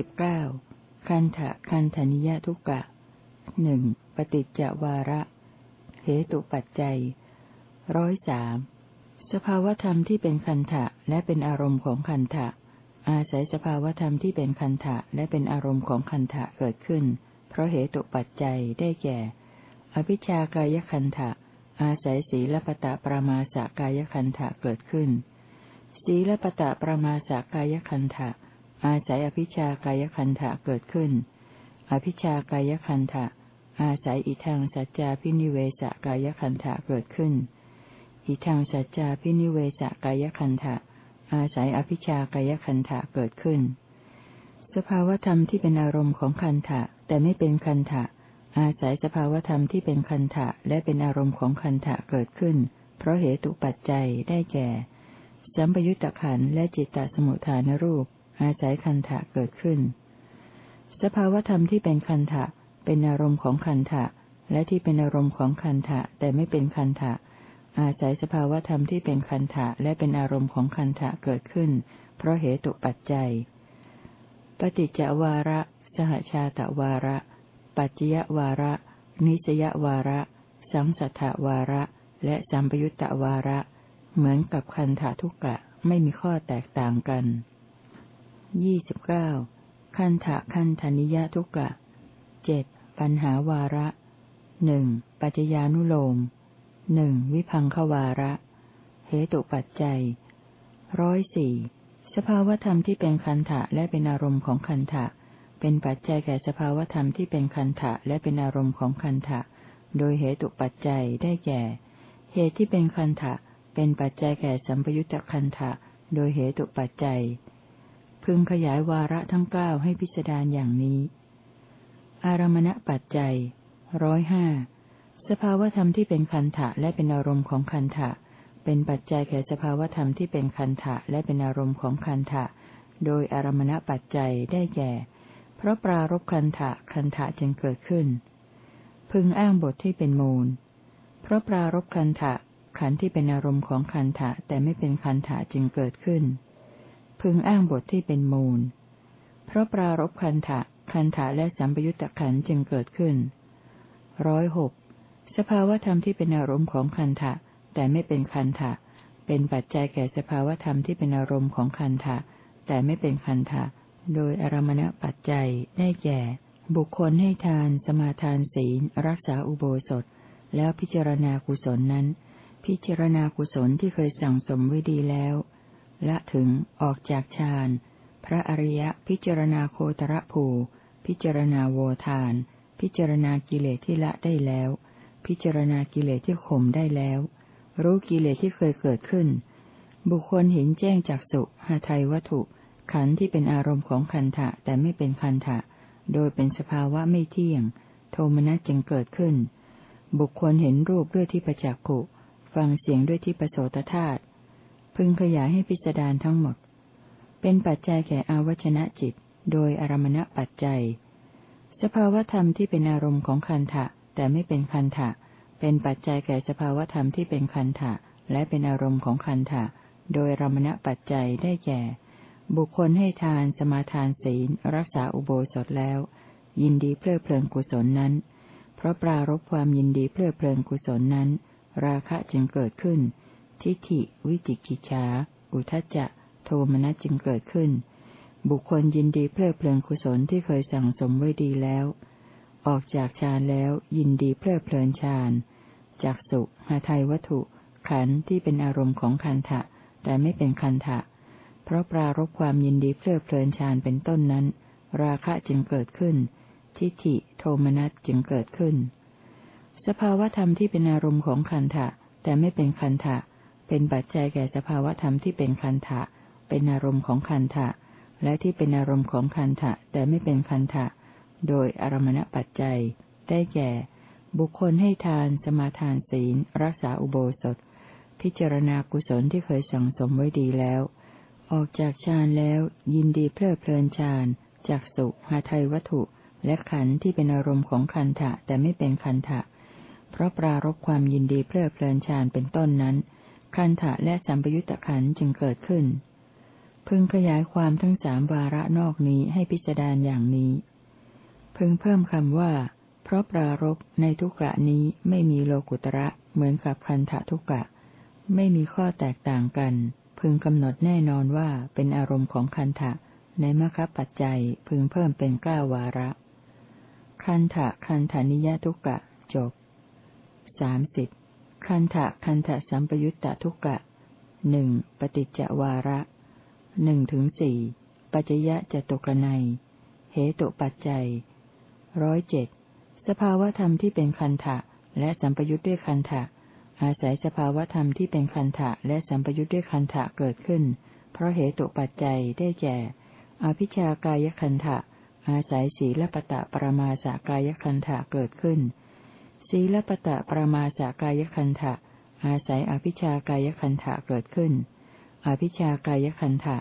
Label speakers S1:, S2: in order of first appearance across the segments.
S1: สิบเก้าคันทะคันธนิยทุกะหนึ่งปฏิจจวาระ เหตุปัจจัยร้อยสามสภาวธรรมที่เป็นคันทะและเป็นอารมณ์ของคันทะอาศัยสภาวธรรมที่เป็นคันทะและเป็นอารมณ์ของคันทะเกิดขึ้น เพราะเหตุปัจจัยได้แก่ อภิชากายคันทะอาศัยศีลปตะประมาสกายคันทะเกิดขึ้น ศีลปตะประมาสกายคันทะ อาศัยอภิชากายคันทะเกิดขึ้น อภิชากายคันทะอาศัยอิทังสัจจาพินิเวสกายคันทะเกิดขึ้น อิทังสัจจาพินิเวสกายคันทะอาศัยอภิชากายคันทะเกิดขึ้น สภาวธรรมที่เป็นอารมณ์ของคันทะแต่ไม่เป็นคันทะอาศัยสภาวธรรมที่เป็นคันทะและเป็นอารมณ์ของคันทะเกิดขึ้น เพราะเหตุปัจจัยได้แก่ สัมปยุตตะขันและจิตตสมุทฐานรูป อาศัยคันทะเกิดขึ้น สภาวธรรมที่เป็นคันทะเป็นอารมณ์ของคันทะและที่เป็นอารมณ์ของคันทะแต่ไม่เป็นคันทะอาศัยสภาวธรรมที่เป็นคันทะและเป็นอารมณ์ของคันทะเกิดขึ้น เพราะเหตุปัจจัย ปฏิจจวาระ สหชาตวาระ ปัจจยวาระ นิสยวาระ สังสัทธวาระ และสัมปยุตตวาระ เหมือนกับคันธทุกกะไม่มีข้อแตกต่างกัน ยี่สิบเก้าคันธะคันธนิยทุกะเจ็ดปัญหาวาระหนึ่งปัจจญานุโลมหนึ่งวิพังควาระ เหตุปัจจัยร้อยสี่สภาวธรรมที่เป็นคันทะและเป็นอารมณ์ของคันทะเป็นปัจจัยแก่สภาวธรรมที่เป็นคันทะและเป็นอารมณ์ของคันทะโดยเหตุปัจจัยได้แก่ เหตุที่เป็นคันทะเป็นปัจจัยแก่สัมปยุตตะคันทะโดยเหตุปัจจัย พึงขยายวาระทั้งเก้าให้พิจารณาอย่างนี้ อารมณปัจจัยร้อยห้าสภาวธรรมที่เป็นคันทะและเป็นอารมณ์ของคันทะเป็นปัจจัยแก่สภาวธรรมที่เป็นคันทะและเป็นอารมณ์ของคันทะโดยอารมณปัจจัยได้แก่ เพราะปรารบคันทะคันทะจึงเกิดขึ้น พึงอ้างบทที่เป็นมูล เพราะปรารบคันทะขันที่เป็นอารมณ์ของคันทะแต่ไม่เป็นคันทะจึงเกิดขึ้น พึงอ้างบทที่เป็นมูล เพราะปรารบคันทะคันทะและสัมปยุตตะขันจึงเกิดขึ้นร้อยหกสภาวธรรมที่เป็นอารมณ์ของคันทะแต่ไม่เป็นคันทะเป็นปัจจัยแก่สภาวธรรมที่เป็นอารมณ์ของคันทะแต่ไม่เป็นคันทะโดยอารมณปัจจัยได้แก่ บุคคลให้ทาน สมาทานศีล รักษาอุโบสถ แล้วพิจารณากุศลนั้น พิจารณากุศลที่เคยสั่งสมไว้ดีแล้ว ละถึงออกจากฌานพระอริยะพิจารณาโคตรภู พิจารณาโวทาน พิจารณากิเลสที่ละได้แล้ว พิจารณากิเลสที่ข่มได้แล้ว รู้กิเลสที่เคยเกิดขึ้น บุคคลเห็นแจ้งจากสุหาไทยวัตถุ ขันธ์ที่เป็นอารมณ์ของคันทะแต่ไม่เป็นคันทะโดยเป็นสภาวะไม่เที่ยง โทมนัสจึงเกิดขึ้น บุคคลเห็นรูปด้วยที่ประจักขุ ฟังเสียงด้วยที่ประโสตธาตุ พึงขยายให้พิจารทั้งหมด เป็นปัจจัยแก่อาวชนะจิต โดยอารมณปัจจัย สภาวธรรมที่เป็นอารมณ์ของคันทะแต่ไม่เป็นคันทะเป็นปัจจัยแก่สภาวธรรมที่เป็นคันทะและเป็นอารมณ์ของคันทะโดยรมณปัจจัยได้แก่ บุคคลให้ทานสมาทานศีล รักษาอุโบสถแล้ว ยินดีเพลิดเพลินกุศลนั้น เพราะปรารบความยินดีเพลิดเพลินกุศลนั้น ราคะจึงเกิดขึ้น ทิฏฐิ วิจิกิจฉาอุทจจะ โทมนัสจึงเกิดขึ้น บุคคลยินดีเพลิดเพลินกุศลที่เคยสั่งสมไว้ดีแล้ว ออกจากฌานแล้วยินดีเพลิดเพลินฌานจากสุหาไทยวัตถุ ขันธ์ที่เป็นอารมณ์ของคันทะแต่ไม่เป็นคันทะเพราะปรารบความยินดีเพลิดเพลินฌานเป็นต้นนั้น ราคะจึงเกิดขึ้น ทิฏฐิ โทมนัสจึงเกิดขึ้น สภาวธรรมที่เป็นอารมณ์ของคันทะแต่ไม่เป็นคันทะ เป็นปัจจัยแก่สภาวธรรมที่เป็นคันทะเป็นอารมณ์ของคันทะและที่เป็นอารมณ์ของคันทะแต่ไม่เป็นคันทะโดยอารมณปัจจัย ได้แก่ บุคคลให้ทาน สมาทานศีล รักษาอุโบสถ พิจารณากุศลที่เคยสั่งสมไว้ดีแล้ว ออกจากฌานแล้ว ยินดีเพลิดเพลินฌานจากสุหาไทยวัตถุ และขันธ์ที่เป็นอารมณ์ของคันทะแต่ไม่เป็นคันทะเพราะปรารบความยินดีเพลิดเพลินฌานเป็นต้นนั้น คันทะและสัมปยุตตะขันจึงเกิดขึ้น พึงขยายความทั้งสามวาระนอกนี้ให้พิจารณาอย่างนี้ พึงเพิ่มคำว่า เพราะปรารบในทุกกะนี้ไม่มีโลกุตระเหมือนกับคันธะทุกกะ ไม่มีข้อแตกต่างกัน พึงกำหนดแน่นอนว่าเป็นอารมณ์ของคันธะในมคปัจจัยพึงเพิ่มเป็นเก้าวาระ คันธะคันธานิยทุกกะจบสามสิบ คันธะคันธะสัมปยุตตทุกะหนึ่งปฏิจจวาระหนึ่งถึงสี่ปัจจยะจตุกนัยเหตุปัจจัยร้อยเจ็ดสภาวธรรมที่เป็นคันธะและสัมปยุตด้วยคันธะอาศัยสภาวธรรมที่เป็นคันธะและสัมปยุตด้วยคันธะเกิดขึ้น เพราะเหตุปัจจัยได้แก่ อภิชากายคันธะอาศัยศีลปตะปรมาสากายคันธะเกิดขึ้น ศีลปตะปรมาสากายคันธะอาศัยอภิชากายคันธะเกิดขึ้น อภิชากายคันธะ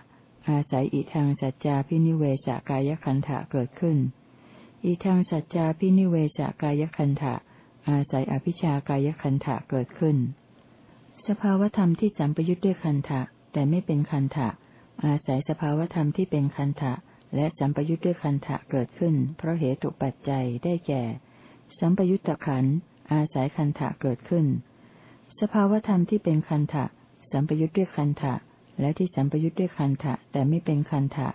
S1: อาศัยอิทางสัจจาพินิเวสกายคันธะเกิดขึ้น อิทางสัจจาพินิเวสกายคันธะอาศัยอภิชากายคันธะเกิดขึ้น สภาวธรรมที่สัมปยุทธ์ด้วยคันธะแต่ไม่เป็นคันธะอาศัยสภาวธรรมที่เป็นคันธะและสัมปยุทธ์ด้วยคันธะเกิดขึ้น เพราะเหตุปัจจัยได้แก่ สัมปยุตตะขันอาศัยคันธะเกิดขึ้น สภาวธรรมที่เป็นคันธะสัมปยุทธ์ด้วยคันธะและที่สัมปยุทธ์ด้วยคันธะแต่ไม่เป็นคันธะ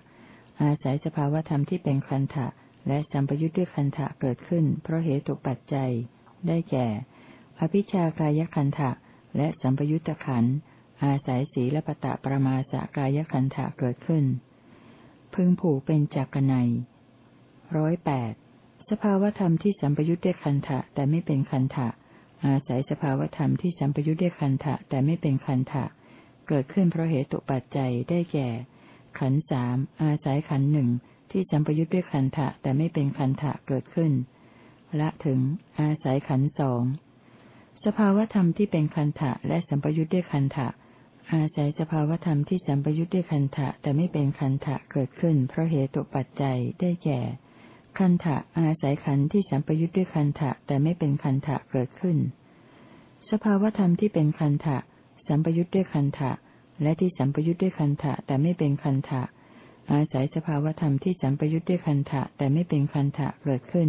S1: อาศัยสภาวธรรมที่เป็นคันธะและสัมปยุทธ์ด้วยคันธะเกิดขึ้น เพราะเหตุปัจจัย ได้แก่ อภิชากายคันธะและสัมปยุตตะขันอาศัยสีและปตะประมาสกายคันธะเกิดขึ้น พึงผูกเป็นจักรไนร้อยแปด สภาวธรรมที่สัมปยุทธ์ด้วยคันธะแต่ไม่เป็นคันธะอาศัยสภาวธรรมที่สัมปยุทธ์ด้วยคันธะแต่ไม่เป็นคันธะเกิดขึ้นเพราะเหตุปัจจัยได้แก่ ขันสามอาศัยขันหนึ่งที่สัมปยุทธ์ด้วยขันธะแต่ไม่เป็นขันธะเกิดขึ้น ละถึง อาศัยขันสองสภาวธรรมที่เป็นขันธะและสัมปยุทธ์ด้วยขันธะอาศัยสภาวธรรมที่สัมปยุทธ์ด้วยขันธะแต่ไม่เป็นขันธะเกิดขึ้นเพราะเหตุปัจจัยได้แก่ ขันธะอาศัยขันที่สัมปยุทธ์ด้วยขันธะแต่ไม่เป็นขันธะเกิดขึ้น สภาวธรรมที่เป็นขันธะสัมปยุทธ์ด้วยคันธะและที่สัมปยุทธ์ด้วยคันธะแต่ไม่เป็นคันธะอาศัยสภาวธรรมที่สัมปยุทธ์ด้วยคันธะแต่ไม่เป็นคันธะเกิดขึ้น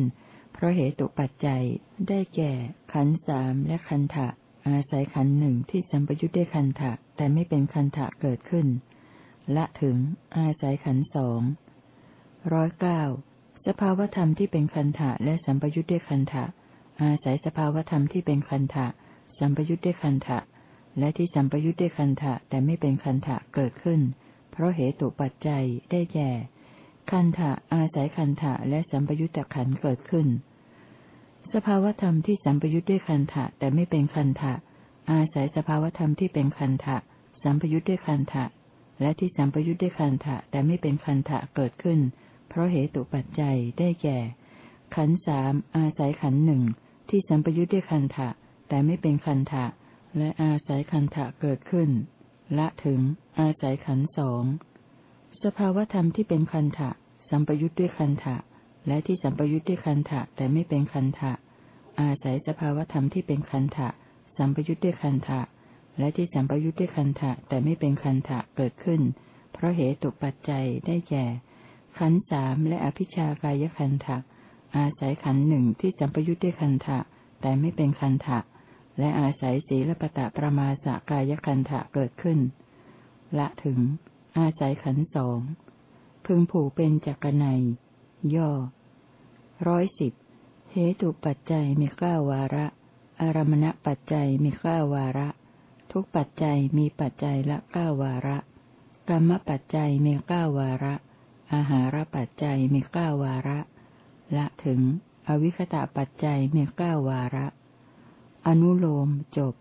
S1: เพราะเหตุปัจจัยได้แก่ ขันสามและคันธะอาศัยขันหนึ่งที่สัมปยุทธ์ด้วยคันธะแต่ไม่เป็นคันธะเกิดขึ้น ละถึง อาศัยขันสองร้อยเก้า สภาวธรรมที่เป็นคันธะและสัมปยุทธ์ด้วยคันธะอาศัยสภาวธรรมที่เป็นคันธะสัมปยุทธ์ด้วยคันธะและที่สัมปยุทธ์ด้วยคันธะแต่ไม่เป็นคันธะเกิดขึ้น เพราะเหตุปัจจัยได้แก่คันธะอาศัยคันธะและสัมปยุทธขันเกิดขึ้น สภาวธรรมที่สัมปยุทธ์ด้วยคันธะแต่ไม่เป็นคันธะอาศัยสภาวธรรมที่เป็นคันธะสัมปยุทธ์ด้วยคันธะและที่สัมปยุทธ์ด้วยคันธะแต่ไม่เป็นคันธะเกิดขึ้นเพราะเหตุปัจจัยได้แก่ ขันสามอาศัยขันหนึ่งที่สัมปยุทธ์ด้วยคันธะแต่ไม่เป็นคันธะและอาศัยขันธะเกิดขึ้น ละถึง อาศัยขันสองสภาวธรรมที่เป็นคันธะสัมปยุทธ์ด้วยคันธะและที่สัมปยุทธ์ด้วยคันธะแต่ไม่เป็นคันธะอาศัยสภาวธรรมที่เป็นคันธะสัมปยุทธ์ด้วยคันธะและที่สัมปยุทธ์ด้วยคันธะแต่ไม่เป็นคันธะเกิดขึ้น เพราะเหตุปัจจัยได้แก่ ขันสามและอภิชากายคันธะอาศัยขันหนึ่งที่สัมปยุทธ์ด้วยคันธะแต่ไม่เป็นคันธะและอาศัยศีลปตะประมาสกายคันธะเกิดขึ้น ละถึง อาศัยขันสองพึงผูกเป็นจักรไนยย่อร้อยสิบเหตุปัจจัยมีเก้าวาระ อารมณปัจจัยมีเก้าวาระ ทุกปัจจัยมีปัจจัยละเก้าวาระ กรรมปัจจัยมีเก้าวาระ อาหารปัจจัยมีเก้าวาระ ละถึง อวิคตะปัจจัยมีเก้าวาระ อนุโลมจบ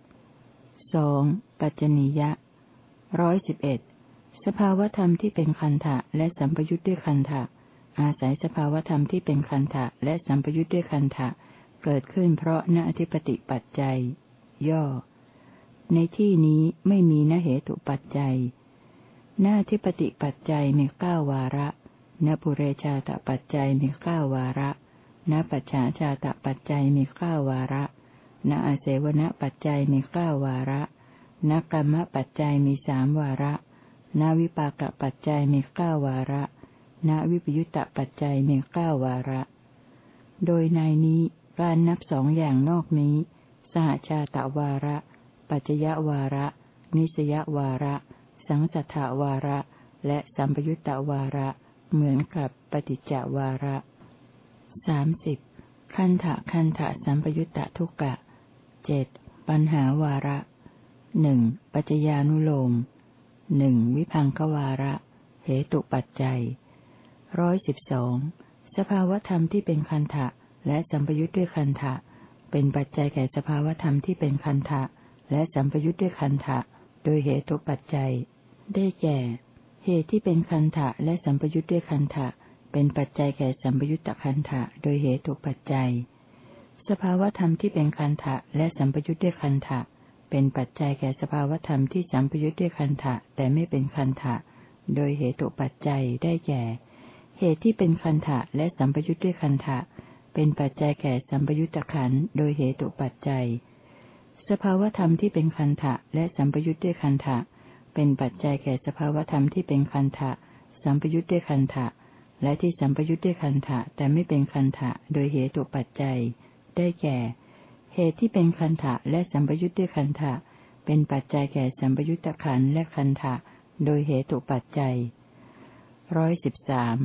S1: สองปัจจนิยะร้อยสิบเอ็ดสภาวธรรมที่เป็นคันธะและสัมปยุทธ์ด้วยคันธะอาศัยสภาวธรรมที่เป็นคันธะและสัมปยุทธ์ด้วยคันธะเกิดขึ้นเพราะณอธิปติปัจจัย ย่อ ในที่นี้ไม่มีนเหตุปัจจัย ณอธิปติปัจจัยมีเก้าวาระณปุเรชาตปัจจัยมีเก้าวาระณปัจฉาชาตปัจจัยมีเก้าวาระณอาเสวณปัจจัยมีเก้าวาระณกรรมปัจจัยมีสามวาระณวิปากปัจจัยมีเก้าวาระณวิปยุตตปัจจัยมีเก้าวาระ โดยในนี้การนับสองอย่างนอกนี้ สหชาตวาระ ปัจจยวาระ นิสยวาระ สังสัทธาวาระ และสัมปยุตตวาระ เหมือนกับปฏิจจวาระสามสิบคันถะคันถะสัมปยุตตทุกะเจ็ดปัญหาวาระหนึ่งปัจจญานุโลมหนึ่งวิพังควาระ เหตุปัจจัยร้อยสิบสองสภาวธรรมที่เป็นคันถะและสัมปยุทธ์ด้วยคันถะเป็นปัจจัยแก่สภาวธรรมที่เป็นคันถะและสัมปยุทธ์ด้วยคันถะโดยเหตุปัจจัย ได้แก่ เหตุที่เป็นคันถะและสัมปยุทธ์ด้วยคันถะเป็นปัจจัยแก่สัมปยุตตคันถะโดยเหตุปัจจัย สภาวธรรมที่เป็นคันถะและสัมปยุทธ์ด้วยคันถะเป็นปัจจัยแก่สภาวธรรมที่สัมปยุทธ์ด้วยคันถะแต่ไม่เป็นคันถะโดยเหตุปัจจัยได้แก่ เหตุที่เป็นคันถะและสัมปยุทธ์ด้วยคันถะเป็นปัจจัยแก่สัมปยุตตะขันโดยเหตุปัจจัย สภาวธรรมที่เป็นคันถะและสัมปยุทธ์ด้วยคันถะ เป็นปัจจัยแก่สภาวธรรมที่เป็นคันถะสัมปยุทธ์ด้วยคันถะและที่สัมปยุทธ์ด้วยคันถะแต่ไม่เป็นคันถะโดยเหตุปัจจัย ได้แก่ เหตุที่เป็นคันถะและสัมปยุทธ์ด้วยคันถะเป็นปัจจัยแก่สัมปยุตตะขันและคันถะโดยเหตุปัจจัยร้อยสิบสาม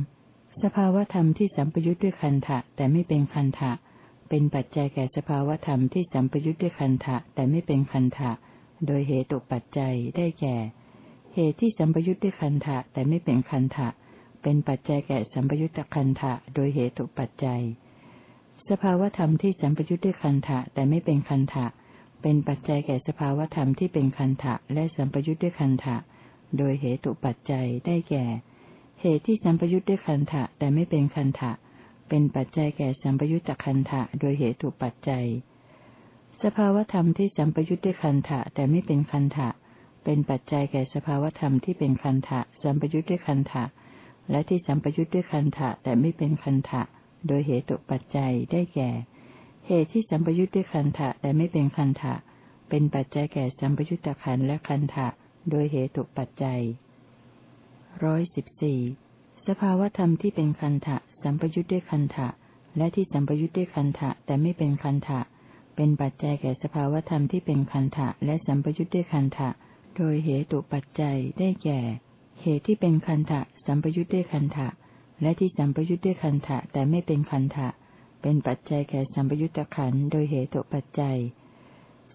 S1: สภาวธรรมที่สัมปยุทธ์ด้วยคันถะแต่ไม่เป็นคันถะเป็นปัจจัยแก่สภาวธรรมที่สัมปยุทธ์ด้วยคันถะแต่ไม่เป็นคันถะโดยเหตุปัจจัยได้แก่ เหตุที่สัมปยุทธ์ด้วยคันถะแต่ไม่เป็นคันถะเป็นปัจจัยแก่สัมปยุตตะคันถะโดยเหตุปัจจัย สภาวธรรมที่สัมปยุทธ์ด้วยคันถะแต่ไม่เป็นคันถะเป็นปัจจัยแก่สภาวธรรมที่เป็นคันถะและสัมปยุทธ์ด้วยคันถะโดยเหตุปัจจัยได้แก่ เหตุที่สัมปยุทธ์ด้วยคันถะแต่ไม่เป็นคันถะเป็นปัจจัยแก่สัมปยุตตะคันถะโดยเหตุปัจจัย สภาวธรรมที่สัมปยุทธ์ด้วยคันถะแต่ไม่เป็นคันถะ เป็นปัจจัยแก่สภาวธรรมที่เป็นคันถะสัมปยุทธ์ด้วยคันถะและที่สัมปยุทธ์ด้วยคันธะแต่ไม่เป็นคันธะโดยเหตุปัจจัยได้แก่ เหตุที่สัมปยุทธ์ด้วยคันธะแต่ไม่เป็นคันธะเป็นปัจจัยแก่สัมปยุทธะขันและคันธะโดยเหตุปัจจัยร้อยสิบสี่สภาวธรรมที่เป็นคันธะสัมปยุทธ์ด้วยคันธะและที่สัมปยุทธ์ด้วยคันธะแต่ไม่เป็นคันธะเป็นปัจจัยแก่สภาวธรรมที่เป็นคันธะและสัมปยุทธ์ด้วยคันธะ โดยเหตุปัจจัยได้แก่ เหตุที่เป็นคันทะสัมปยุทธ์ด้วยคันทะและที่สัมปยุทธ์ด้วยคันทะแต่ไม่เป็นคันทะเป็นปัจจัยแก่สัมปยุทธขันโดยเหตุปัจจัย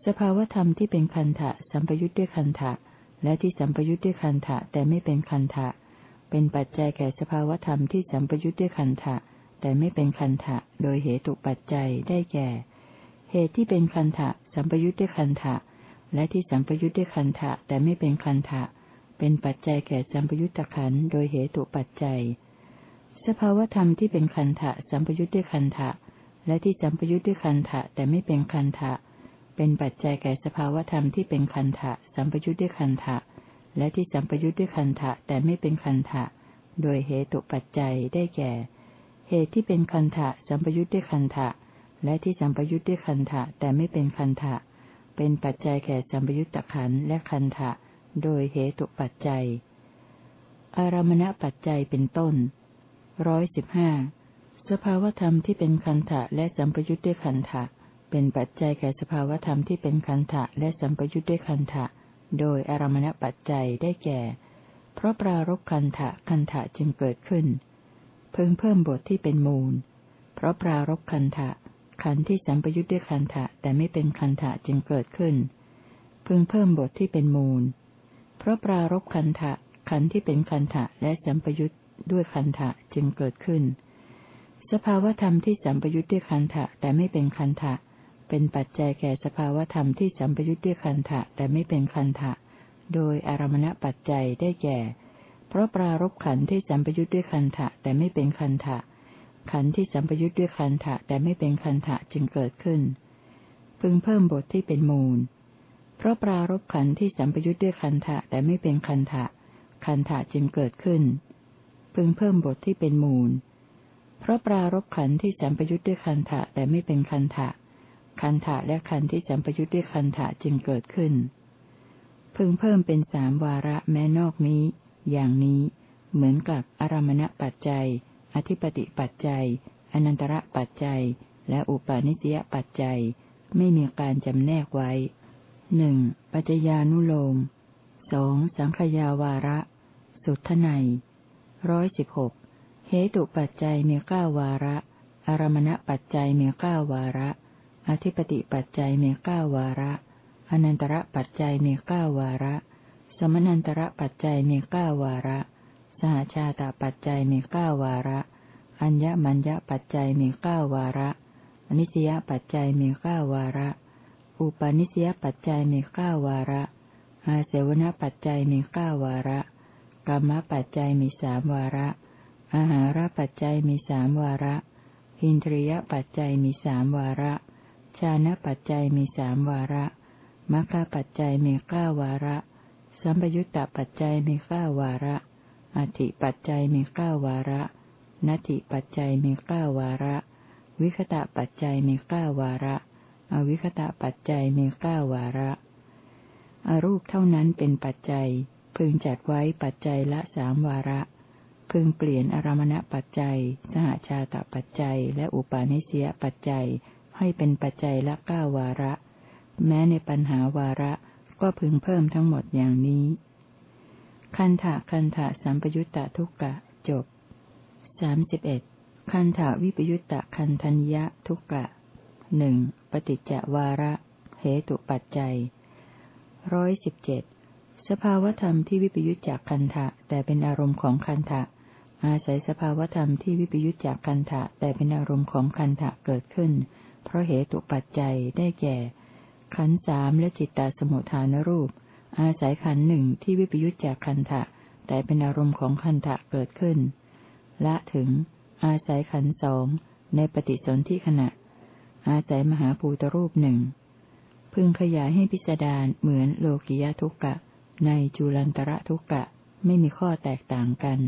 S1: สภาวธรรมที่เป็นคันทะสัมปยุทธ์ด้วยคันทะและที่สัมปยุทธ์ด้วยคันทะแต่ไม่เป็นคันทะเป็นปัจจัยแก่สภาวธรรมที่สัมปยุทธ์ด้วยคันทะแต่ไม่เป็นคันทะโดยเหตุปัจจัยได้แก่ เหตุที่เป็นคันทะสัมปยุทธ์ด้วยคันทะ และที่สัมปยุทธ์ด้วยคันทะแต่ไม่เป็นคันทะเป็นปัจจัยแก่สัมปยุตตะขันโดยเหตุปัจจัย สภาวธรรมที่เป็นคันทะสัมปยุตด้วยคันทะและที่สัมปยุตด้วยคันทะแต่ไม่เป็นคันทะเป็นปัจจัยแก่สภาวธรรมที่เป็นคันทะสัมปยุตด้วยคันทะและที่สัมปยุตด้วยคันทะแต่ไม่เป็นคันทะโดยเหตุปัจจัยได้แก่ เหตุที่เป็นคันทะสัมปยุตด้วยคันทะและที่สัมปยุตด้วยคันทะแต่ไม่เป็นคันทะ เป็นปัจจัยแก่สัมปยุตตะขันและคันทะโดยเหตุปัจจัย อารมณปัจจัยเป็นต้นร้อยสิบห้าสภาวธรรมที่เป็นคันธะและสัมปยุทธ์ด้วยคันธะเป็นปัจจัยแก่สภาวธรรมที่เป็นคันธะและสัมปยุทธ์ด้วยคันธะโดยอารมณปัจจัยได้แก่ เพราะปรารบคันธะคันธะจึงเกิดขึ้น เพิ่งเพิ่มบทที่เป็นมูล เพราะปรารบคันธะ ขันที่สัมปยุทธ์ด้วยคันธะแต่ไม่เป็นคันธะจึงเกิดขึ้น พึงเพิ่มบทที่เป็นมูล เพราะปรารบคันทะขันที่เป็นคันทะและสัมปยุตด้วยคันทะจึงเกิดขึ้น สภาวธรรมที่สัมปยุตด้วยคันทะแต่ไม่เป็นคันทะเป็นปัจจัยแก่สภาวธรรมที่สัมปยุตด้วยคันทะแต่ไม่เป็นคันทะโดยอารมณปัจจัยได้แก่ เพราะปรารบขันที่สัมปยุตด้วยคันทะแต่ไม่เป็นคันทะ ขันธ์ที่สัมปยุตด้วยคันทะแต่ไม่เป็นคันทะจึงเกิดขึ้น พึงเพิ่มบทที่เป็นมูล เพราะปรารบขันธ์ที่สัมปยุทธ์ด้วยคันทะแต่ไม่เป็นคันทะคันทะจึงเกิดขึ้น พึงเพิ่มบทที่เป็นมูล เพราะปรารบขันธ์ที่สัมปยุทธ์ด้วยคันทะแต่ไม่เป็นคันทะคันทะและขันธ์ที่สัมปยุทธ์ด้วยคันทะจึงเกิดขึ้น พึงเพิ่มเป็นสามวาระแม้นอกนี้ อย่างนี้ เหมือนกับอารมณปัจจัย อธิปติปัจจัย อนันตระปัจจัย และอุปาณิสยปัจจัย ไม่มีการจำแนกไว้หนึ่งปัจจญานุโลมสองสังขยาวาระ สุทไนร้อยสิบหกเหตุปัจจัยมีเก้าวาระ อารมณปัจจัยมีเก้าวาระ อธิปติปัจจัยมีเก้าวาระ อนันตระปัจจัยมีเก้าวาระ สมนันตระปัจจัยมีเก้าวาระ สหชาตปัจจัยมีเก้าวาระ อัญญมัญญปัจจัยมีเก้าวาระ อนิสยปัจจัยมีเก้าวาระ อุปาณิสยปัจจัยมีเก้าวาระอาเสวนปัจจัยมีเก้าวาระกรรมปัจจัยมีสามวาระ อาหารปัจจัยมีสามวาระ อินทรียปัจจัยมีสามวาระ ชานะปัจจัยมีสามวาระมรรคปัจจัยมีเก้าวาระ สัมปยุตตปัจจัยมีเก้าวาระ อธิปัจจัยมีเก้าวาระนัตถิปัจจัยมีเก้าวาระ วิคตะปัจจัยมีเก้าวาระ อวิคตะปัจจัยมีเก้าวาระ อรูปเท่านั้นเป็นปัจจัย พึงจัดไว้ปัจจัยละสามวาระ พึงเปลี่ยนอารมณปัจจัย สหชาตปัจจัย และอุปาณิสยปัจจัย ให้เป็นปัจจัยละเก้าวาระ แม้ในปัญหาวาระก็พึงเพิ่มทั้งหมดอย่างนี้ คันถะคันถะสัมปยุตตะทุกกะ จบสามสิบเอ็ดคันถะวิปยุตตะคันธัญญะทุกกะหนึ่งปฏิจจวาระ เหตุปัจจัยร้อยสิบเจ็ดสภาวธรรมที่วิปยุตจากคันถะแต่เป็นอารมณ์ของคันถะอาศัยสภาวธรรมที่วิปยุตจากคันถะแต่เป็นอารมณ์ของคันถะเกิดขึ้น เพราะเหตุปัจจัยได้แก่ ขันสามและจิตตสมุทฐานรูป อาศัยขันหนึ่งที่วิปยุตจากคันถะแต่เป็นอารมณ์ของคันถะเกิดขึ้น ละถึง อาศัยขันสองในปฏิสนธิขณะ อาศัยมหาภูตรูปหนึ่งพึงขยายให้พิสดารเหมือนโลกิยทุกกะ ในจุลันตระทุกกะไม่มีข้อแตกต่างกัน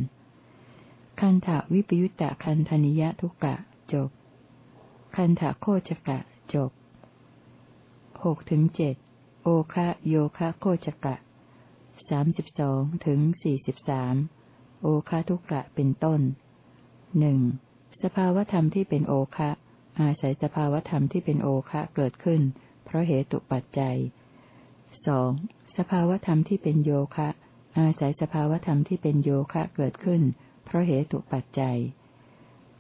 S1: คันถาวิปยุตตะคันธนิยทุกกะจบ คันถาโคจกะจบหกถึงเจ็ด โอคะโยคะโคจกะสามสิบสองถึงสี่สิบสามโอคะทุกะเป็นต้นหนึ่งสภาวธรรมที่เป็นโอคะอาศัยสภาวธรรมที่เป็นโอคะเกิดขึ้น เพราะเหตุปัจจัยสองสภาวธรรมที่เป็นโยคะ อาศัยสภาวธรรมที่เป็นโยคะเกิดขึ้น เพราะเหตุปัจจัย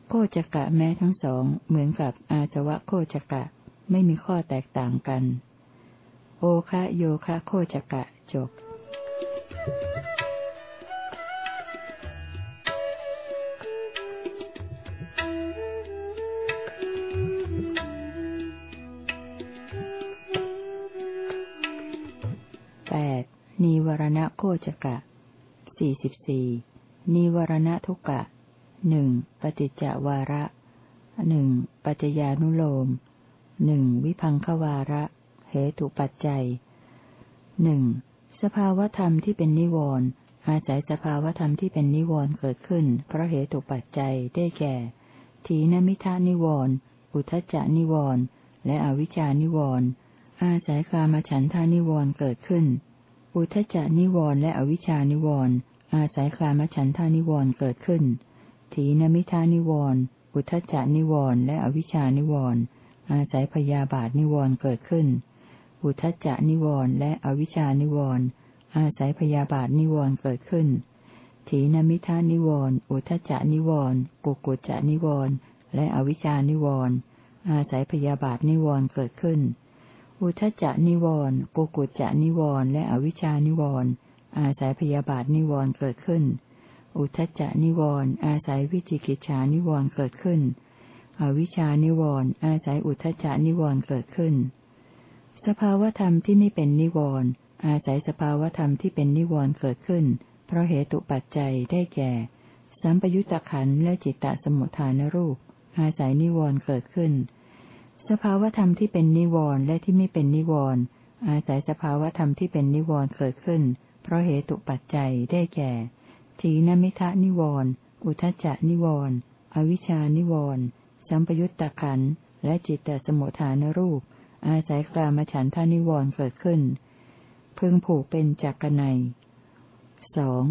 S1: โคจกะแม้ทั้งสองเหมือนกับอาสวะโคจกะ ไม่มีข้อแตกต่างกัน โอคะโยคะโคจกะจบแปดนิวรณะโคจกะสี่สิบสี่นิวรณทุกะหนึ่งปฏิจจวาระหนึ่งปัจจญานุโลมหนึ่งวิพังควาระ ตุปัจจัยหนึ่งสภาวธรรมที่เป็นนิวรณ์อาศัยสภาวธรรมที่เป็นนิวรณ์เกิดขึ้น เพราะเหตุปัจจัยได้แก่ทีนมิทานิวรณ์อุทจจานิวรณ์และอวิชชานิวรณ์อาศัยกามฉันทานิวรณ์เกิดขึ้น อุทธัจจนิวรณ์และอวิชชานิวรณ์อาศัยกามฉันทานิวรณ์เกิดขึ้น ถีนมิทธนิวรณ์อุทธัจจนิวรณ์และอวิชชานิวรณ์อาศัยพยาบาทนิวรณ์เกิดขึ้น อุทธัจจนิวรณ์และอวิชชานิวรณ์อาศัยพยาบาทนิวรณ์เกิดขึ้น ถีนมิทธนิวรณ์อุทธัจจนิวรณ์กุกุจจานิวรณ์และอวิชานิวรณ์อาศัยพยาบาทนิวรณ์เกิดขึ้น อุทจจานิวรณ์กุกุจจานิวรณ์และอวิชานิวรณ์อาศัยพยาบาทนิวรณ์เกิดขึ้น อุทจจานิวรณ์อาศัยวิจิกิจฉานิวรณ์เกิดขึ้น อวิชานิวรณ์อาศัยอุทจจานิวรณ์เกิดขึ้น สภาวธรรมที่ไม่เป็นนิวรณ์อาศัยสภาวธรรมที่เป็นนิวรณ์เกิดขึ้น เพราะเหตุปัจจัยได้แก่ สัมปยุตตะขันและจิตตสมุทฐานรูป อาศัยนิวรณ์เกิดขึ้น สภาวธรรมที่เป็นนิวรณ์และที่ไม่เป็นนิวรณ์อาศัยสภาวธรรมที่เป็นนิวรณ์เกิดขึ้น เพราะเหตุปัจจัยได้แก่ทีนมิทะนิวรณ์อุทจจานิวรณ์อวิชานิวรณ์สัมปยุตตะขันและจิตตสมุทฐานรูป อาศัยกามฉันทานิวรณ์เกิดขึ้น พึงผูกเป็นจักรนัยสอง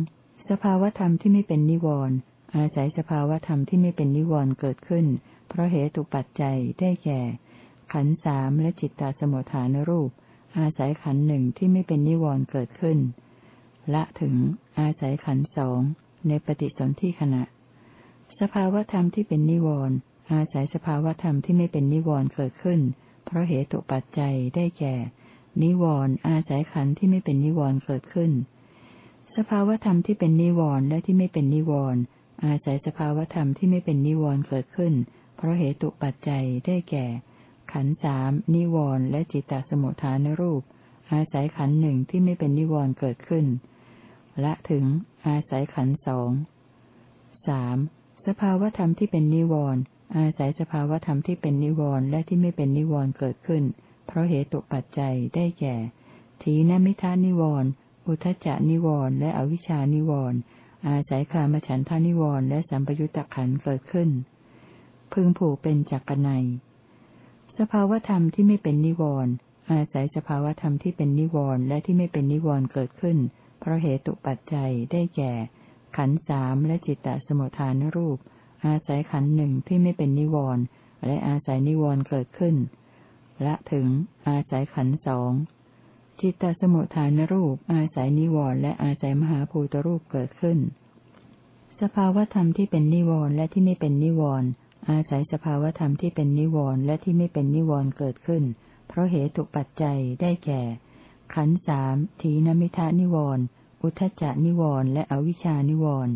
S1: สภาวธรรมที่ไม่เป็นนิวรณ์อาศัยสภาวธรรมที่ไม่เป็นนิวรณ์เกิดขึ้น เพราะเหตุปัจจัยได้แก่ ขันสามและจิตตสมุทฐานรูป อาศัยขันหนึ่งที่ไม่เป็นนิวรณ์เกิดขึ้น ละถึง อาศัยขันสองในปฏิสนธิขณะ สภาวธรรมที่เป็นนิวรณ์อาศัยสภาวธรรมที่ไม่เป็นนิวรณ์เกิดขึ้น เพราะเหตุปัจจัยได้แก่ นิวรณ์อาศัยขันที่ไม่เป็นนิวรณ์เกิดขึ้น สภาวธรรมที่เป็นนิวรณ์และที่ไม่เป็นนิวรณ์อาศัยสภาวธรรมที่ไม่เป็นนิวรณ์เกิดขึ้น เพราะเหตุปัจจัยได้แก่ ขันธ์สามนิวรณ์และจิตตสมุทฐานรูป อาศัยขันธ์หนึ่งที่ไม่เป็นนิวรณ์เกิดขึ้น และถึง อาศัยขันธ์สองสามสภาวธรรมที่เป็นนิวรณ์ อาศัยสภาวธรรมที่เป็นนิวรณ์และที่ไม่เป็นนิวรณ์เกิดขึ้น เพราะเหตุปัจจัยได้แก่ทีนมิทานิวรณ์อุทจจานิวรณ์และอวิชานิวรณ์อาศัยคามฉันทานิวรณ์และสัมปยุตตะขันเกิดขึ้น พึงผูกเป็นจักรนัยสภาวธรรมที่ไม่เป็นนิวรณ์อาศัยสภาวธรรมที่เป็นนิวรณ์และที่ไม่เป็นนิวรณ์เกิดขึ้น เพราะเหตุปัจจัยได้แก่ ขันสามและจิตตสมุทฐานรูป อาศัยขันหนึ่งที่ไม่เป็นนิวรณ์และอาศัยนิวรณ์เกิดขึ้นและถึง อาศัยขันสองจิตตสมุทฐานรูป อาศัยนิวรณ์และอาศัยมหาภูตรูปเกิดขึ้น สภาวธรรมที่เป็นนิวรณ์และที่ไม่เป็นนิวรณ์อาศัยสภาวธรรมที่เป็นนิวรณ์และที่ไม่เป็นนิวรณ์เกิดขึ้น เพราะเหตุปัจจัยได้แก่ ขันสามทีนมิทานิวรณ์อุทจจานิวรณ์และอวิชานิวรณ์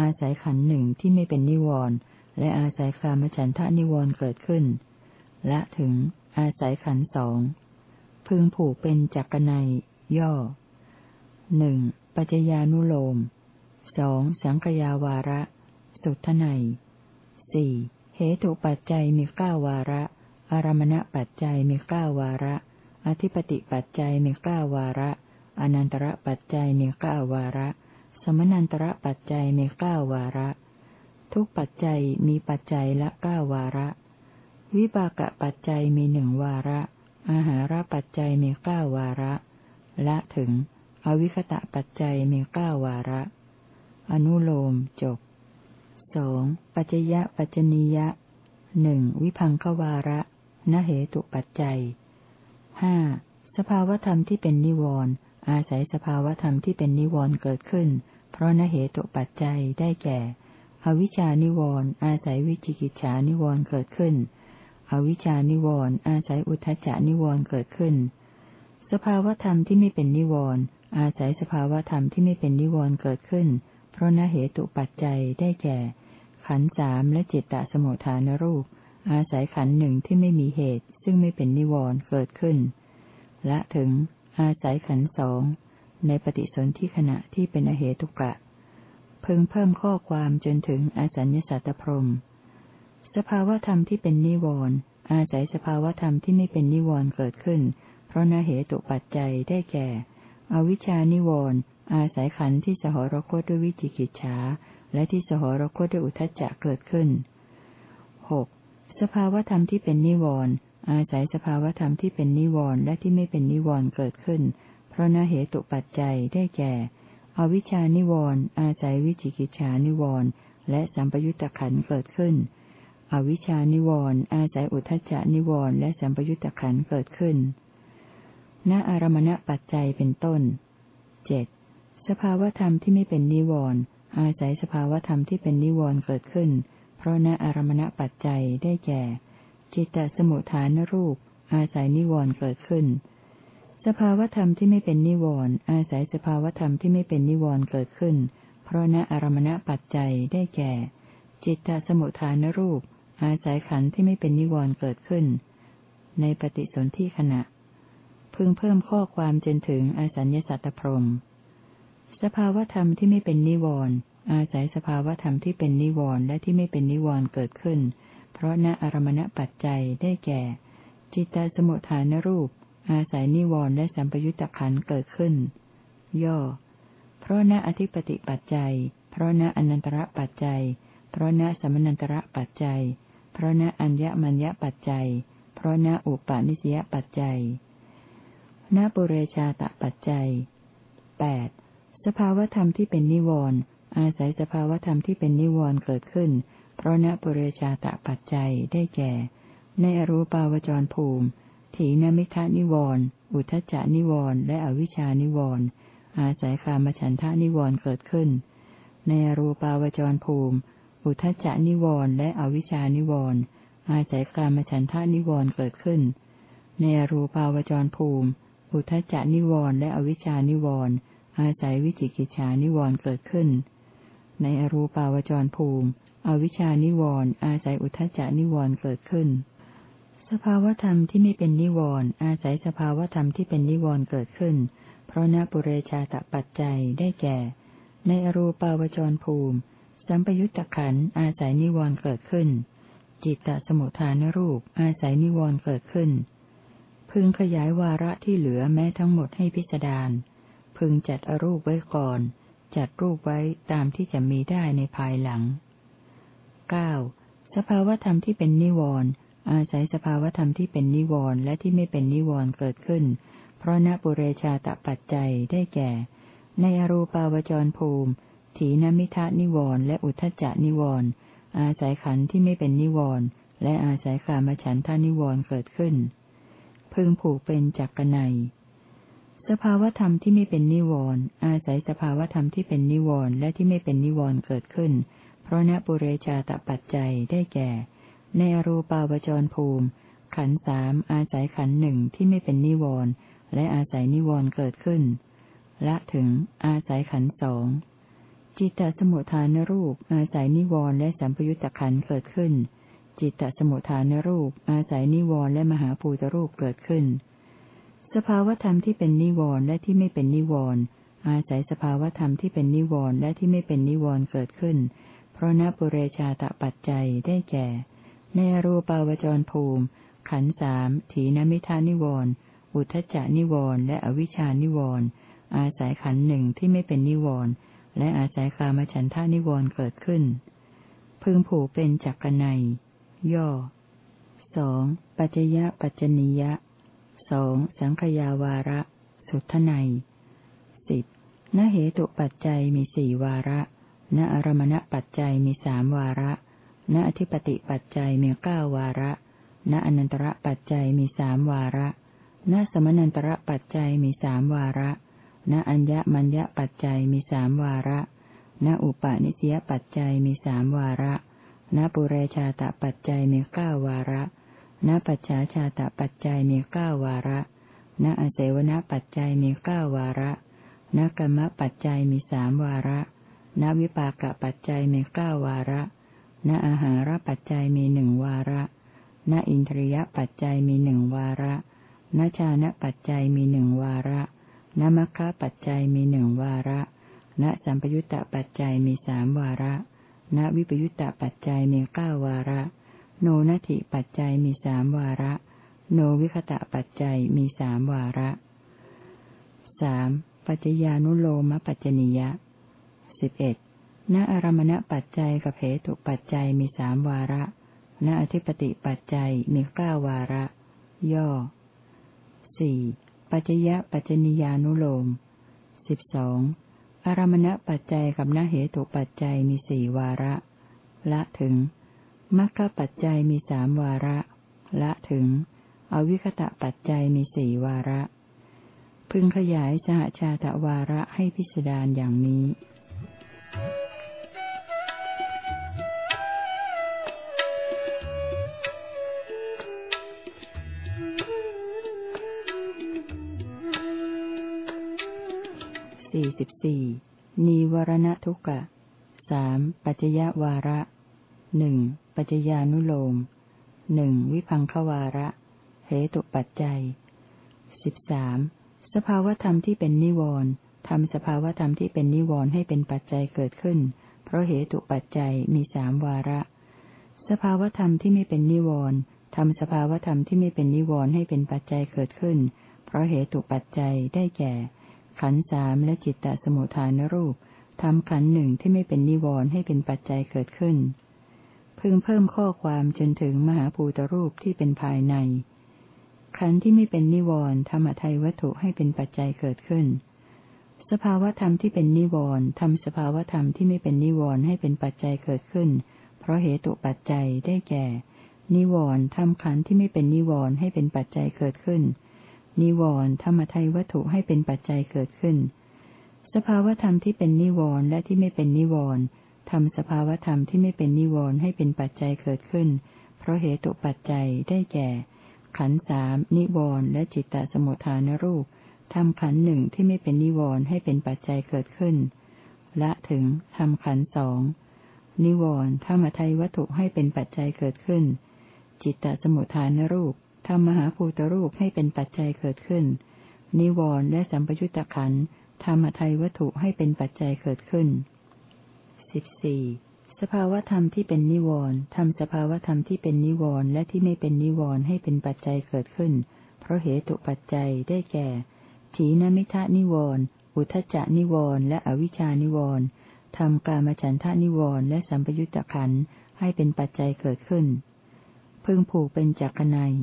S1: อาศัยขันหนึ่งที่ไม่เป็นนิวรณ์และอาศัยคามฉันทะนิวรณ์เกิดขึ้น และถึง อาศัยขันสองพึงผูกเป็นจักรนัยย่อหนึ่งปัจญานุโลมสองสังขยาวาระ สุทไนสี่เหตุปัจจัยมีเก้าวาระ อารมณปัจจัยมีเก้าวาระ อธิปติปัจจัยมีเก้าวาระ อนันตระปัจจัยมีเก้าวาระ สมนันตระปัจจัยมีเก้าวาระ ทุกปัจจัยมีปัจจัยละเก้าวาระ วิบากปัจจัยมีหนึ่งวาระ อาหารปัจจัยมีเก้าวาระและถึง อวิคตะปัจจัยมีเก้าวาระ อนุโลมจบสองปัจจยะปัจจนียะหนึ่งวิพังควาระนเหตุปัจจัยห้าสภาวธรรมที่เป็นนิวรณ์ อาศัยสภาวธรรมที่เป็นนิวรณ์เกิดขึ้น เพราะนเหตุปัจจัยได้แก่ อวิชานิวรณ์อาศัยวิจิกิจฉานิวรณ์เกิดขึ้น อวิชานิวรณ์อาศัยอุทจจานิวรณ์เกิดขึ้น สภาวธรรมที่ไม่เป็นนิวรณ์อาศัยสภาวธรรมที่ไม่เป็นนิวรณ์เกิดขึ้น เพราะนเหตุปัจจัยได้แก่ ขันสามและจิตตสมุทฐานรูป อาศัยขันหนึ่งที่ไม่มีเหตุ ซึ่งไม่เป็นนิวรณ์เกิดขึ้นและถึง อาศัยขันสองในปฏิสนธิขณะที่เป็นอเหตุกะเพิ่งเพิ่มข้อความจนถึงอสัญญสัตตพรม สภาวธรรมที่เป็นนิวรณ์อาศัยสภาวธรรมที่ไม่เป็นนิวรณ์เกิดขึ้น เพราะนเหตุปัจจัยได้แก่ อวิชานิวรณ์อาศัยขันธ์ที่สหรคตด้วยวิจิกิจฉาและที่สหรคตด้วยอุทจจะเกิดขึ้นหกสภาวธรรมที่เป็นนิวรณ์ อาศัยสภาวธรรมที่เป็นนิวรณ์และที่ไม่เป็นนิวรณ์เกิดขึ้น เพราะนเหตุปัจจัยได้แก่ อวิชานิวรณ์อาศัยวิจิกิจฉานิวรณ์และสัมปยุตตะขันเกิดขึ้น อวิชานิวรณ์อาศัยอุทจจานิวรณ์และสัมปยุตตะขันเกิดขึ้นณอารมณปัจจัยเป็นต้นเจ็ดสภาวธรรมที่ไม่เป็นนิวรณ์อาศัยสภาวธรรมที่เป็นนิวรณ์เกิดขึ้น เพราะณอารมณปัจจัยได้แก่ จิตตสมุทฐานรูป อาศัยนิวรณ์เกิดขึ้น สภาวธรรมที่ไม่เป็นนิวรณ์อาศัยสภาวธรรมที่ไม่เป็นนิวรณ์เกิดขึ้น เพราะณอารมณปัจจัยได้แก่ จิตตสมุทฐานรูป อาศัยขันธ์ที่ไม่เป็นนิวรณ์เกิดขึ้น ในปฏิสนธิขณะ พึงเพิ่มข้อความจนถึงอสัญญสัตตพรมสภาวธรรมที่ไม่เป็นนิวรณ์อาศัยสภาวธรรมที่เป็นนิวรณ์และที่ไม่เป็นนิวรณ์เกิดขึ้น เพราะณอารมณปัจจัยได้แก่ จิตตสมุทฐานรูป อาศัยนิวรณ์และสัมปยุตตะขันเกิดขึ้น ย่อ เพราะณอธิปติปัจจัย เพราะณอนันตระปัจจัย เพราะณสมนันตระปัจจัย เพราะณอัญญมัญญปัจจัย เพราะณอุปาณิสยปัจจัยณปุเรชาตปัจจัยแปดสภาวธรรมที่เป็นนิวรณ์อาศัยสภาวธรรมที่เป็นนิวรณ์เกิดขึ้น เพราะณปุเรชาตะปัจจัยได้แก่ ในอรูปาวจรภูมิ ถีนมิทานิวรณ์อุทจจานิวรณ์และอวิชานิวรณ์อาศัยคามฉันทานิวรณ์เกิดขึ้น ในอรูปาวจรภูมิ อุทจจานิวรณ์และอวิชานิวรณ์อาศัยคามฉันทานิวรณ์เกิดขึ้น ในอรูปาวจรภูมิ อุทจจานิวรณ์และอวิชานิวรณ์อาศัยวิจิกิจฉานิวรณ์เกิดขึ้น ในอรูปาวจรภูมิ อวิชานิวรณ์อาศัยอุทจจานิวรณ์เกิดขึ้น สภาวธรรมที่ไม่เป็นนิวรณ์อาศัยสภาวธรรมที่เป็นนิวรณ์เกิดขึ้น เพราะนปุเรชาตปัจจัยได้แก่ ในอรูปาวจรภูมิ สัมปยุตตะขันอาศัยนิวรณ์เกิดขึ้น จิตตสมุทฐานรูปอาศัยนิวรณ์เกิดขึ้น พึงขยายวาระที่เหลือแม้ทั้งหมดให้พิสดารพึงจัดอรูปไว้ก่อน จัดรูปไว้ตามที่จะมีได้ในภายหลัง 9. สภาวธรรมที่เป็นนิวรณ์อาศัยสภาวธรรมที่เป็นนิวรณ์และที่ไม่เป็นนิวรณ์เกิดขึ้น เพราะนปุเรชาตปัจจัยได้แก่ ในอรูปาวจรภูมิ ถีนมิทะนิวรณ์และอุทจจานิวรณ์อาศัยขันธ์ที่ไม่เป็นนิวรณ์และอาศัยกามฉันทานิวรณ์เกิดขึ้น พึงผูกเป็นจักกนัยสภาวธรรมที่ไม่เป็นนิวรณ์อาศัยสภาวธรรมที่เป็นนิวรณ์และที่ไม่เป็นนิวรณ์เกิดขึ้น ราะนปุเรชาตปัจจัยได้แก่ ในอรูปาวจรภูมิ ขันสามอาศัยขันหนึ่งที่ไม่เป็นนิวรณ์และอาศัยนิวรณ์เกิดขึ้น ละถึงอาศัยขันสองจิตตสมุทฐานรูป อาศัยนิวรณ์และสัมปยุตตะขันเกิดขึ้น จิตตสมุทฐานรูป อาศัยนิวรณ์และมหาภูตรูปเกิดขึ้น สภาวธรรมที่เป็นนิวรณ์และที่ไม่เป็นนิวรณ์อาศัยสภาวธรรมที่เป็นนิวรณ์และที่ไม่เป็นนิวรณ์เกิดขึ้น เพราะนปุเรชาตปัจจัยได้แก่ ในรูปาวจรภูมิ ขันสามถีนมิทานิวรณ์อุทจจานิวรณ์และอวิชานิวรณ์อาศัยขันหนึ่งที่ไม่เป็นนิวรณ์และอาศัยคามฉันทานิวรณ์เกิดขึ้น พึงผูกเป็นจักรนัยย่อสองปัจจยะปัจจนิยะสองสังขยาวาระ สุทไนสิบนเหตุปัจจัยมีสี่วาระ ณอารมณปัจจัยมีสามวาระ ณอธิปติปัจจัยมีเก้าวาระ ณอนันตระปัจจัยมีสามวาระ ณสมนันตระปัจจัยมีสามวาระ ณอัญญมัญญปัจจัยมีสามวาระ ณอุปาณิสยปัจจัยมีสามวาระ ณปุเรชาตปัจจัยมีเก้าวาระ ณปัจฉาชาตปัจจัยมีเก้าวาระ ณอเสวนปัจจัยมีเก้าวาระ ณกรรมปัจจัยมีสามวาระ ณวิปากปัจจัยมีเก้าวาระ ณอาหารปัจจัยมีหนึ่งวาระ ณอินทรียปัจจัยมีหนึ่งวาระ ณชานะปัจจัยมีหนึ่งวาระ ณมัคคะปัจจัยมีหนึ่งวาระ ณสัมปยุตตปัจจัยมีสามวาระ ณวิปยุตตปัจจัยมีเก้าวาระ โนนัตถิปัจจัยมีสามวาระ โนวิคตะปัจจัยมีสามวาระสามปัจจญานุโลมปัจจนิยะ สิบเอ็ดณอารมณปัจจัยกับเหตุปัจจัยมีสามวาระ ณอธิปติปัจจัยมีเก้าวาระ ย่อสี่ปัจจยะปัจจนิยานุโลมสิบสองอารมณปัจจัยกับณเหตุปัจจัยมีสี่วาระ ละถึงมรรคปัจจัยมีสามวาระ ละถึง อวิคตะปัจจัยมีสี่วาระ พึงขยายสหชาตวาระให้พิสดารอย่างนี้ สี่สิบสี่นีวรณทุกะสามปัจจยวาระหนึ่งปัจจญานุโลมหนึ่งวิพังควาระ เหตุปัจจัยสิบสามสภาวธรรมที่เป็นนิวรณ์ทำสภาวธรรมที่เป็นนิวรณ์ให้เป็นปัจจัยเกิดขึ้น เพราะเหตุปัจจัยมีสามวาระ สภาวธรรมที่ไม่เป็นนิวรณ์ทำสภาวธรรมที่ไม่เป็นนิวรณ์ให้เป็นปัจจัยเกิดขึ้น เพราะเหตุปัจจัยได้แก่ ขันสามและจิตตสมุทฐานรูปทำขันหนึ่งที่ไม่เป็นนิวรณ์ให้เป็นปัจจัยเกิดขึ้น พึงเพิ่มข้อความจนถึงมหาภูตรูปที่เป็นภายใน ขันที่ไม่เป็นนิวรณ์ธรรมทัยวัตถุให้เป็นปัจจัยเกิดขึ้น สภาวธรรมที่เป็นนิวรณ์ทำสภาวธรรมที่ไม่เป็นนิวรณ์ให้เป็นปัจจัยเกิดขึ้น เพราะเหตุปัจจัยได้แก่ นิวรณ์ทำขันที่ไม่เป็นนิวรณ์ให้เป็นปัจจัยเกิดขึ้นน นิวรณ์ธรรมทัยวัตถุให้เป็นปัจจัยเกิดขึ้น สภาวธรรมที่เป็นนิวรณ์และที่ไม่เป็นนิวรณ์ทำสภาวธรรมที่ไม่เป็นนิวรณ์ให้เป็นปัจจัยเกิดขึ้น เพราะเหตุปัจจัยได้แก่ ขันสามนิวรณ์และจิตตสมุทฐานรูปทำขันหนึ่งที่ไม่เป็นนิวรณ์ให้เป็นปัจจัยเกิดขึ้น ละถึงทำขันสองนิวรณ์ธรรมทัยวัตถุให้เป็นปัจจัยเกิดขึ้น จิตตสมุทฐานรูป ทำมหาภูตรูปให้เป็นปัจจัยเกิดขึ้น นิวรณ์และสัมปยุตตะขันธรรมทัยวัตถุให้เป็นปัจจัยเกิดขึ้นสิบสี่สภาวธรรมที่เป็นนิวรณ์ทำสภาวธรรมที่เป็นนิวรณ์และที่ไม่เป็นนิวรณ์ให้เป็นปัจจัยเกิดขึ้น เพราะเหตุปัจจัยได้แก่ ถีนมิทะนิวรณ์อุทจจานิวรณ์และอวิชานิวรณ์ทำกามฉันทานิวรณ์และสัมปยุตตะขันให้เป็นปัจจัยเกิดขึ้น พึงผูกเป็นจักรนัย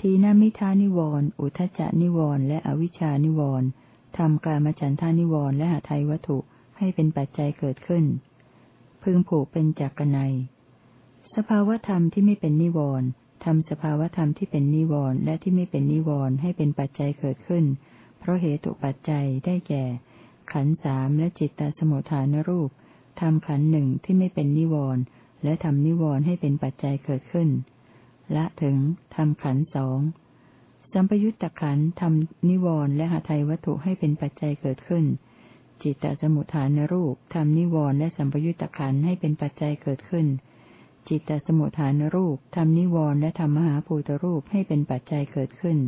S1: ทีนมิทานิวรณ์อุทจานิวรณ์และอวิชานิวรณ์ทำกามฉันทานิวรณ์และหาไทยวัตถุให้เป็นปัจจัยเกิดขึ้น พึงผูกเป็นจักรนัยสภาวธรรมที่ไม่เป็นนิวรณ์ทำสภาวธรรมที่เป็นนิวรณ์และที่ไม่เป็นนิวรณ์ให้เป็นปัจจัยเกิดขึ้น เพราะเหตุปัจจัยได้แก่ ขันสามและจิตตสมุทฐานรูปทำขันหนึ่งที่ไม่เป็นนิวรณ์และทำนิวรณ์ให้เป็นปัจจัยเกิดขึ้น ละถึงทำขันสองสัมปยุตตะขันทำนิวรณ์และหาไทยวัตถุให้เป็นปัจจัยเกิดขึ้น จิตตสมุทฐานรูปทำนิวรณ์และสัมปยุตตะขันให้เป็นปัจจัยเกิดขึ้น จิตตสมุทฐานรูปทำนิวรณ์และทำมหาภูตรูปให้เป็นปัจจัยเกิดขึ้น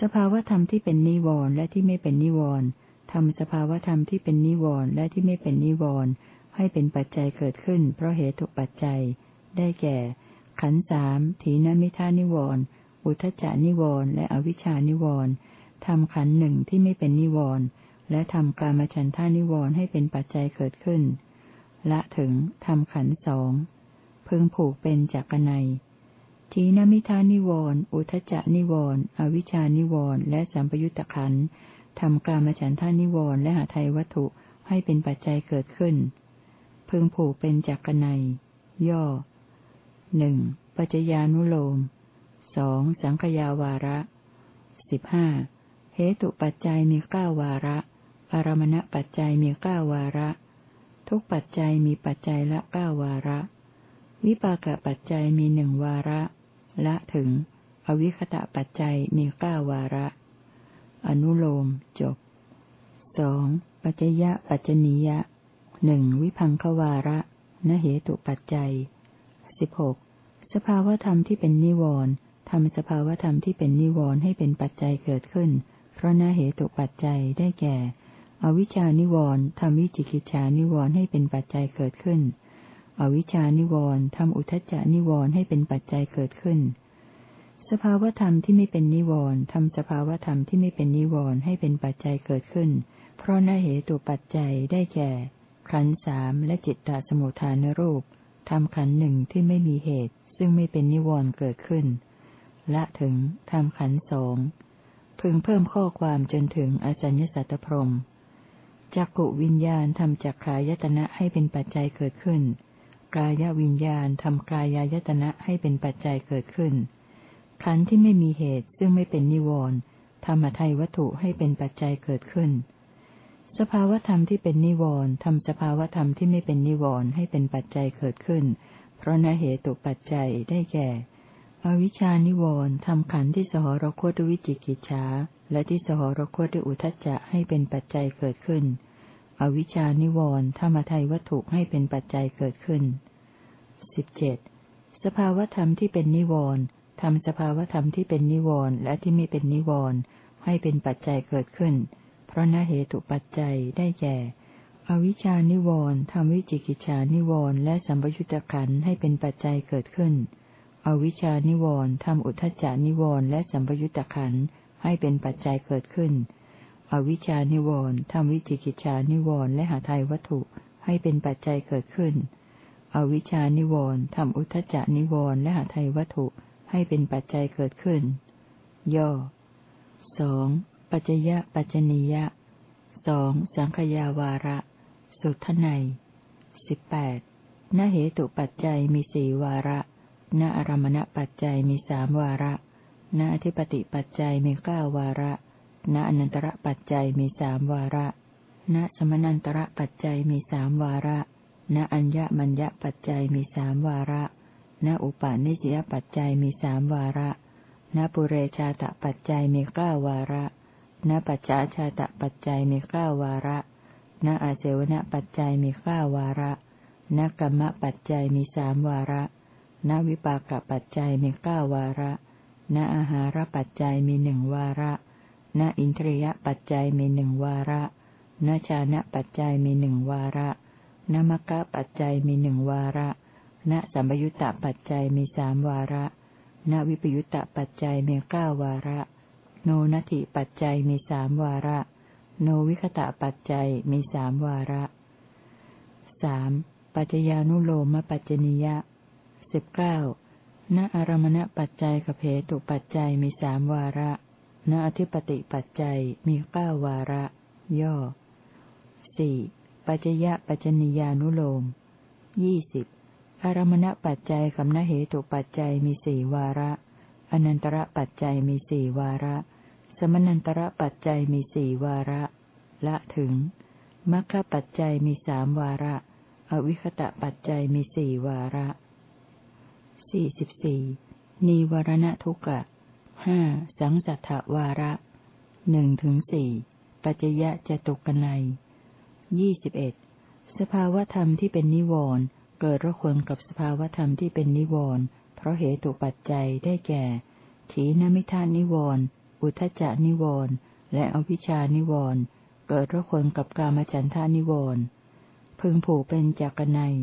S1: สภาวธรรมที่เป็นนิวรณ์และที่ไม่เป็นนิวรณ์ทำสภาวธรรมที่เป็นนิวรณ์และที่ไม่เป็นนิวรณ์ให้เป็นปัจจัยเกิดขึ้น เพราะเหตุปัจจัย ได้แก่ ขันสามถีนมิทานิวรณ์อุทจานิวรณ์และอวิชานิวรณ์ทำขันหนึ่งที่ไม่เป็นนิวรณ์และทำกามฉันทานิวรณ์ให้เป็นปัจจัยเกิดขึ้น ละถึงทำขันสองพึงผูกเป็นจักนัยทีนมิทานิวรณ์อุทจานิวรณ์อวิชานิวรณ์และสัมปยุตตะขันทำกามฉันทานิวรณ์และหาไทยวัตถุให้เป็นปัจจัยเกิดขึ้น พึงผูกเป็นจักนัยย่อ หนึ่งปัจจญานุโลมสองสังขยาวาระสิบห้าเหตุปัจจัยมีเก้าวาระอารมณปัจจัยมีเก้าวาระ ทุกปัจจัยมีปัจจัยละเก้าวาระ วิปากปัจจัยมีหนึ่งวาระ ละถึง อวิคตะปัจจัยมีเก้าวาระ อนุโลมจบสองปัจจยะปัจจนียะหนึ่งวิพังควาระนเหตุปัจจัยสิบหก สภาวธรรมที่เป็นนิวรณ์ทำสภาวธรรมที่เป็นนิวรณ์ให้เป็นปัจจัยเกิดขึ้น เพราะนาเหตุปัจจัยได้แก่ อวิชานิวรณ์ทำวิจิกิจฉานิวรณ์ให้เป็นปัจจัยเกิดขึ้น อวิชานิวรณ์ทำอุทจจานิวรณ์ให้เป็นปัจจัยเกิดขึ้น สภาวธรรมที่ไม่เป็นนิวรณ์ทำสภาวธรรมที่ไม่เป็นนิวรณ์ให้เป็นปัจจัยเกิดขึ้น เพราะนาเหตุปัจจัยได้แก่ ขันสามและจิตตสมุทฐานรูปทำขันหนึ่งที่ไม่มีเหตุ ซึ่งไม่เป็นนิวรณ์เกิดขึ้น ละถึงทำขันสองพึงเพิ่มข้อความจนถึงอสัญญสัตตพรมจักกุวิญญาณทำจักขายตนะให้เป็นปัจจัยเกิดขึ้น กายวิญญาณทำกายายตนะให้เป็นปัจจัยเกิดขึ้น ขันธ์ที่ไม่มีเหตุซึ่งไม่เป็นนิวรณ์ธรรมทัยวัตถุให้เป็นปัจจัยเกิดขึ้น สภาวธรรมที่เป็นนิวรณ์ทำสภาวธรรมที่ไม่เป็นนิวรณ์ให้เป็นปัจจัยเกิดขึ้น เพราะนเหตุปัจจัยได้แก่ อวิชานิวรณ์ทำขันธ์ที่สหรคตด้วยวิจิกิจฉาและที่สหรคตด้วยอุทจจะให้เป็นปัจจัยเกิดขึ้น อวิชานิวรณ์ธรรมทัยวัตถุให้เป็นปัจจัยเกิดขึ้นสิบเจ็ดสภาวธรรมที่เป็นนิวรณ์ทำสภาวธรรมที่เป็นนิวรณ์และที่ไม่เป็นนิวรณ์ให้เป็นปัจจัยเกิดขึ้น เพราะนเหตุปัจจัยได้แก่ อวิชานิวรณ์ทำวิจิกิจฉานิวรณ์และสัมปยุตตะขันให้เป็นปัจจัยเกิดขึ้น อวิชานิวรณ์ทำอุทจจานิวรณ์และสัมปยุตตะขันให้เป็นปัจจัยเกิดขึ้น อวิชานิวรณ์ทำวิจิกิจฉานิวรณ์และหาไทยวัตถุให้เป็นปัจจัยเกิดขึ้น อวิชานิวรณ์ทำอุทจจานิวรณ์และหาไทยวัตถุให้เป็นปัจจัยเกิดขึ้น ย่อสองปัจจยะปัจจนียะสองสังขยาวาระ สุทไนสิบแปดนเหตุปัจจัยมีสี่วาระณอารมณปัจจัยมีสามวาระณอธิปติปัจจัยมีเก้าวาระณอนันตระปัจจัยมีสามวาระณสมนันตระปัจจัยมีสามวาระณอัญญมัญญปัจจัยมีสามวาระณอุปาณิสยปัจจัยมีสามวาระณปุเรชาตปัจจัยมีเก้าวาระณปัจฉาชาตปัจจัยมีเก้าวาระ ณอาเสวนปัจจัยมีเก้าวาระณกรรมปัจจัยมีสามวาระณวิปากปัจจัยมีเก้าวาระ ณอาหารปัจจัยมีหนึ่งวาระ ณอินทรียปัจจัยมีหนึ่งวาระ ณชานะปัจจัยมีหนึ่งวาระ ณมกะปัจจัยมีหนึ่งวาระ ณสัมยุตตปัจจัยมีสามวาระ ณวิปยุตตปัจจัยมีเก้าวาระ โนนัติปัจจัยมีสามวาระ โนวิคตะปัจจัยมีสามวาระสามปัจจญานุโลมปัจจนิยะสิบเก้าณอารมณปัจจัยกเหตุปัจจัยมีสามวาระณอธิปติปัจจัยมีเก้าวาระ ย่อสี่ปัจจยะปัจจนิยานุโลมยี่สิบอารมณปัจจัยกับนเหตุปัจจัยมีสี่วาระ อนันตระปัจจัยมีสี่วาระ สมนันตระปัจจัยมีสี่วาระ ละถึงมัคคปัจจัยมีสามวาระ อวิคตะปัจจัยมีสี่วาระสี่สิบสี่นีวรณทุกะห้าสังสัทธวาระหนึ่งถึงสี่ปัจจยะจตุกนัยยี่สิบเอ็ดสภาวธรรมที่เป็นนิวรณ์เกิดระคนกับสภาวธรรมที่เป็นนิวรณ์เพราะเหตุปัจจัยได้แก่ ถีนมิทานิวรณ์ อุทจจานิวรณ์และอวิชานิวรณ์เกิดระคนกับกามฉันทานิวรณ์พึงผูกเป็นจักนัย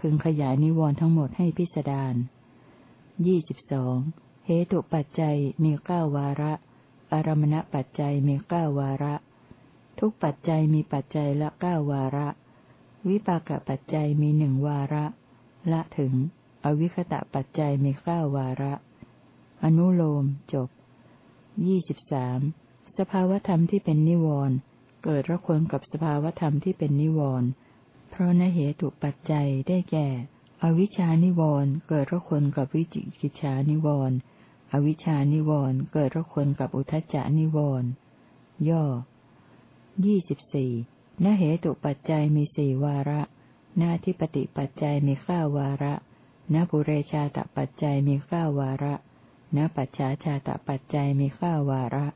S1: พึงขยายนิวรณ์ทั้งหมดให้พิสดารยี่สิบสองเหตุปัจจัยมีเก้าวาระ อารมณปัจจัยมีเก้าวาระ ทุกปัจจัยมีปัจจัยละเก้าวาระ วิปากปัจจัยมีหนึ่งวาระ ละถึง อวิคตะปัจจัยมีเก้าวาระ อนุโลมจบ ยี่สิบสามสภาวธรรมที่เป็นนิวรณ์เกิดระคนกับสภาวธรรมที่เป็นนิวรณ์เพราะนเหตุปัจจัยได้แก่ อวิชานิวรณ์เกิดระคนกับวิจิกิจฉานิวรณ์อวิชานิวรณ์เกิดระคนกับอุทจจานิวรณ์ย่อยี่สิบสี่นเหตุปัจจัยมีสี่วาระนาทิปติปัจจัยมีข้าวาระนปุเรชาตปัจจัยมีข้าวาระ นปัจฉาชาตปัจจัยมีข้าวาระ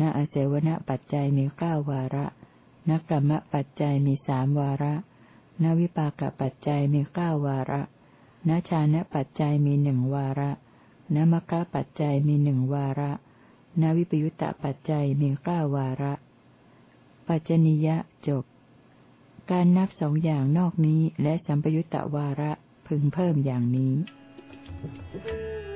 S1: นอเสวนปัจจัยมีข้าวาระนกรรมปัจจัยมีสามวาระนวิปากปัจจัยมีเก้าวาระนชานะปัจจัยมีหนึ่งวาระนมกะปัจจัยมีหนึ่งวาระนวิปยุตตปัจจัยมีเก้าวาระ ปัจจนิยะจบ การนับสองอย่างนอกนี้และสัมปยุตตวาระพึงเพิ่มอย่างนี้ Thank you.